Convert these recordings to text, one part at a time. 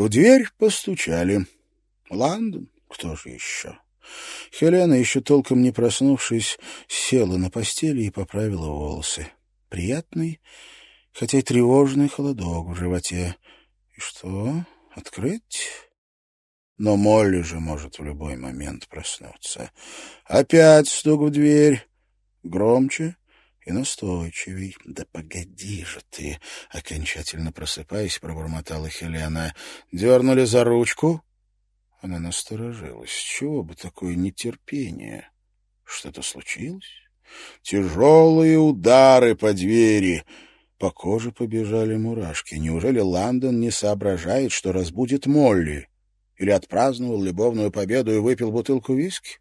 В дверь постучали. Лондон, кто же еще? Хелена, еще толком не проснувшись, села на постели и поправила волосы. Приятный, хотя и тревожный холодок в животе. И что, открыть? Но Молли же может в любой момент проснуться. Опять стук в дверь. Громче и настойчивей. — Да погоди же ты! — окончательно просыпаясь, пробормотала Хелена. Дернули за ручку. Она насторожилась. Чего бы такое нетерпение? Что-то случилось? Тяжелые удары по двери. По коже побежали мурашки. Неужели Лондон не соображает, что разбудит Молли? Или отпраздновал любовную победу и выпил бутылку виски?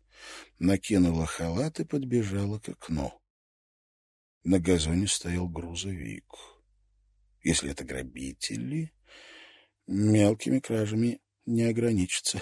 Накинула халат и подбежала к окну. На газоне стоял грузовик. Если это грабители, мелкими кражами не ограничится.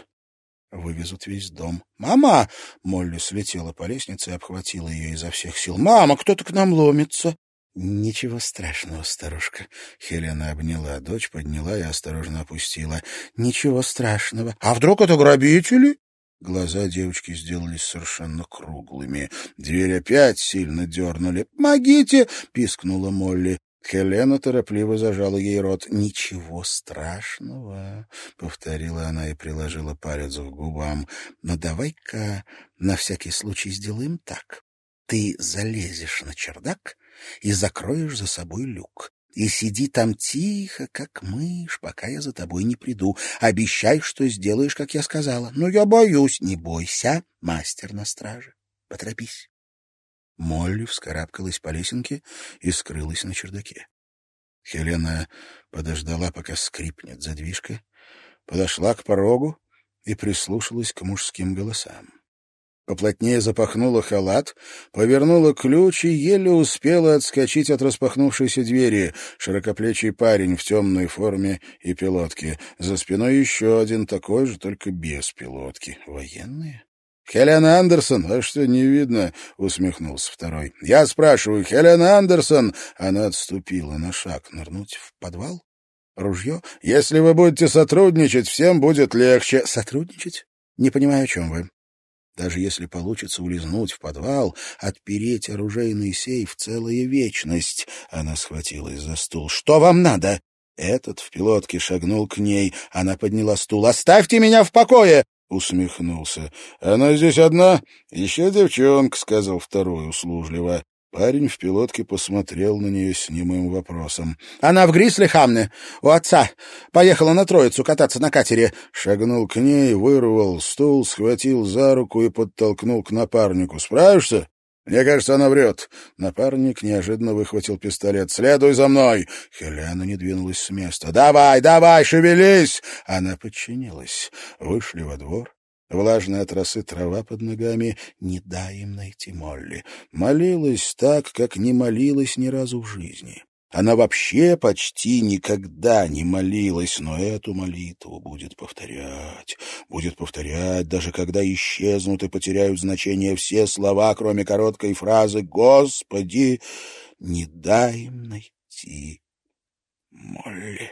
Вывезут весь дом. «Мама!» — Молли слетела по лестнице и обхватила ее изо всех сил. «Мама, кто-то к нам ломится!» «Ничего страшного, старушка». Хелена обняла дочь, подняла и осторожно опустила. «Ничего страшного. А вдруг это грабители?» Глаза девочки сделались совершенно круглыми. Дверь опять сильно дернули. «Помогите!» — пискнула Молли. Хелена торопливо зажала ей рот. «Ничего страшного», — повторила она и приложила палец к губам. «Но давай-ка на всякий случай сделаем так. Ты залезешь на чердак и закроешь за собой люк. И сиди там тихо, как мышь, пока я за тобой не приду. Обещай, что сделаешь, как я сказала. Но я боюсь. Не бойся, мастер на страже. Поторопись. Молли вскарабкалась по лесенке и скрылась на чердаке. Хелена подождала, пока скрипнет задвижка, подошла к порогу и прислушалась к мужским голосам. Поплотнее запахнула халат, повернула ключ и еле успела отскочить от распахнувшейся двери. Широкоплечий парень в темной форме и пилотке. За спиной еще один такой же, только без пилотки. Военные? «Хелена Андерсон, а что, не видно?» — усмехнулся второй. «Я спрашиваю, Хелена Андерсон?» Она отступила на шаг. «Нырнуть в подвал? Ружье? Если вы будете сотрудничать, всем будет легче». «Сотрудничать? Не понимаю, о чем вы». Даже если получится улизнуть в подвал, отпереть оружейный сейф — целая вечность. Она схватилась за стул. «Что вам надо?» Этот в пилотке шагнул к ней. Она подняла стул. «Оставьте меня в покое!» усмехнулся. «Она здесь одна? Еще девчонка», — сказал второй услужливо. Парень в пилотке посмотрел на нее с немым вопросом. «Она в Грислихамне, у отца. Поехала на Троицу кататься на катере». Шагнул к ней, вырвал стул, схватил за руку и подтолкнул к напарнику. «Справишься?» «Мне кажется, она врет». Напарник неожиданно выхватил пистолет. «Следуй за мной!» Хелена не двинулась с места. «Давай, давай, шевелись!» Она подчинилась. Вышли во двор. Влажная от трава под ногами. Не дай им найти Молли. Молилась так, как не молилась ни разу в жизни. Она вообще почти никогда не молилась, но эту молитву будет повторять, будет повторять, даже когда исчезнут и потеряют значение все слова, кроме короткой фразы «Господи, не дай им найти Молли».